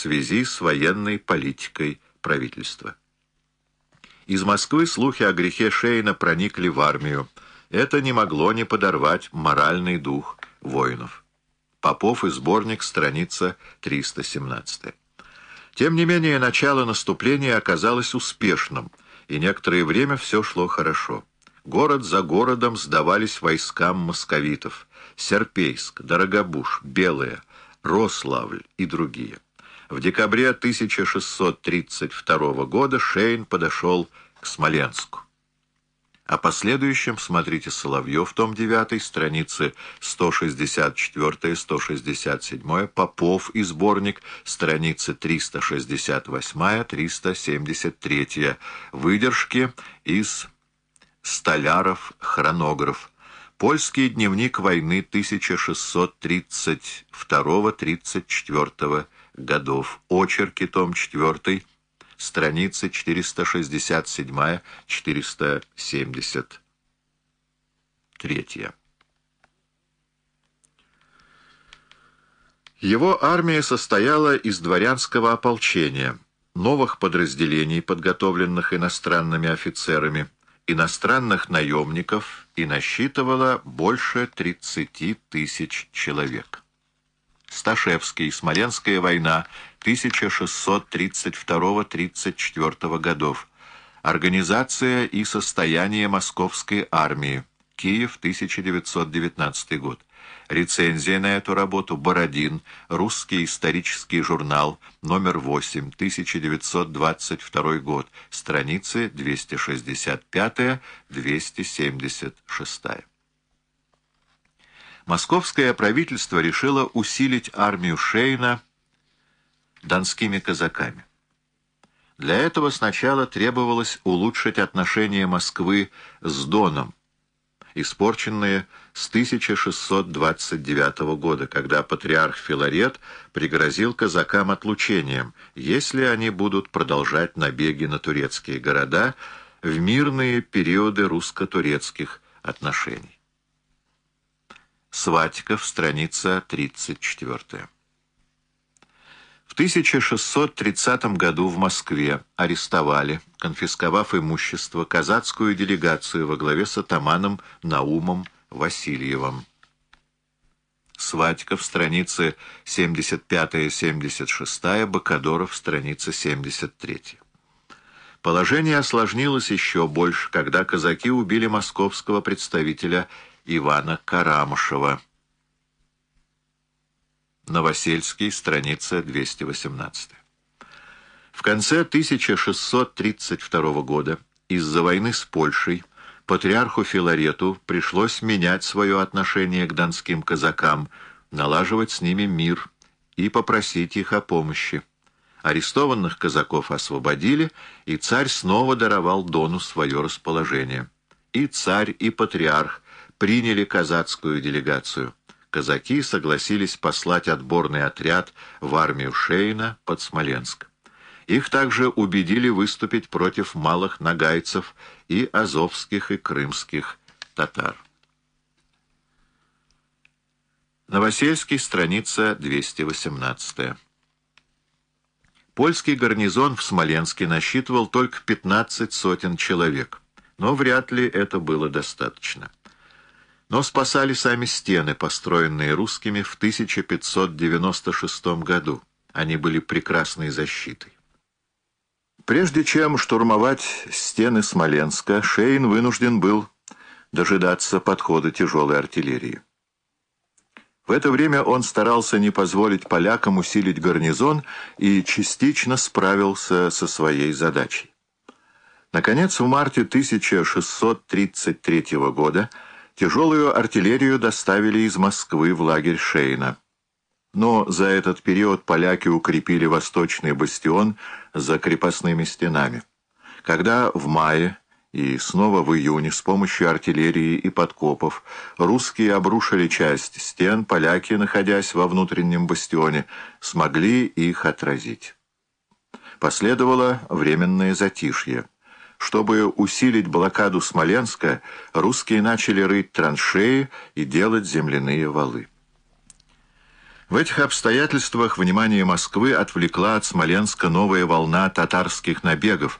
связи с военной политикой правительства. Из Москвы слухи о грехе Шейна проникли в армию. Это не могло не подорвать моральный дух воинов. Попов и сборник, страница 317. Тем не менее, начало наступления оказалось успешным, и некоторое время все шло хорошо. Город за городом сдавались войскам московитов. Серпейск, Дорогобуш, Белая, Рославль и другие. В декабре 1632 года Шейн подошел к Смоленску. О последующем смотрите Соловьев, том 9, страницы 164-167, Попов и сборник, страницы 368-373, выдержки из Столяров, хронограф, Польский дневник войны 1632-34 годов, очерки, том 4, страницы 467-473. Его армия состояла из дворянского ополчения, новых подразделений, подготовленных иностранными офицерами, иностранных наемников и насчитывала больше 30 тысяч человек. Сташевский. Смоленская война 1632-34 годов. Организация и состояние Московской армии. Киев, 1919 год. Рецензия на эту работу «Бородин», «Русский исторический журнал», номер 8, 1922 год, страницы 265-276. Московское правительство решило усилить армию Шейна донскими казаками. Для этого сначала требовалось улучшить отношения Москвы с Доном, испорченные с 1629 года, когда патриарх Филарет пригрозил казакам отлучением, если они будут продолжать набеги на турецкие города в мирные периоды русско-турецких отношений. Сватиков, страница 34. В 1630 году в Москве арестовали, конфисковав имущество, казацкую делегацию во главе с атаманом Наумом Васильевым. Сватиков, страницы 75-76, Бакадоров, страница 73. Положение осложнилось еще больше, когда казаки убили московского представителя Ивана Карамышева. Новосельский, страница 218. В конце 1632 года из-за войны с Польшей патриарху Филарету пришлось менять свое отношение к донским казакам, налаживать с ними мир и попросить их о помощи. Арестованных казаков освободили, и царь снова даровал Дону свое расположение. И царь, и патриарх приняли казацкую делегацию. Казаки согласились послать отборный отряд в армию Шейна под Смоленск. Их также убедили выступить против малых нагайцев и азовских и крымских татар. Новосельский, страница 218. Польский гарнизон в Смоленске насчитывал только 15 сотен человек, но вряд ли это было достаточно. Но спасали сами стены, построенные русскими в 1596 году. Они были прекрасной защитой. Прежде чем штурмовать стены Смоленска, Шейн вынужден был дожидаться подхода тяжелой артиллерии. В это время он старался не позволить полякам усилить гарнизон и частично справился со своей задачей. Наконец, в марте 1633 года Тяжелую артиллерию доставили из Москвы в лагерь Шейна. Но за этот период поляки укрепили восточный бастион за крепостными стенами. Когда в мае и снова в июне с помощью артиллерии и подкопов русские обрушили часть стен, поляки, находясь во внутреннем бастионе, смогли их отразить. Последовало временное затишье. Чтобы усилить блокаду Смоленска, русские начали рыть траншеи и делать земляные валы. В этих обстоятельствах внимание Москвы отвлекла от Смоленска новая волна татарских набегов,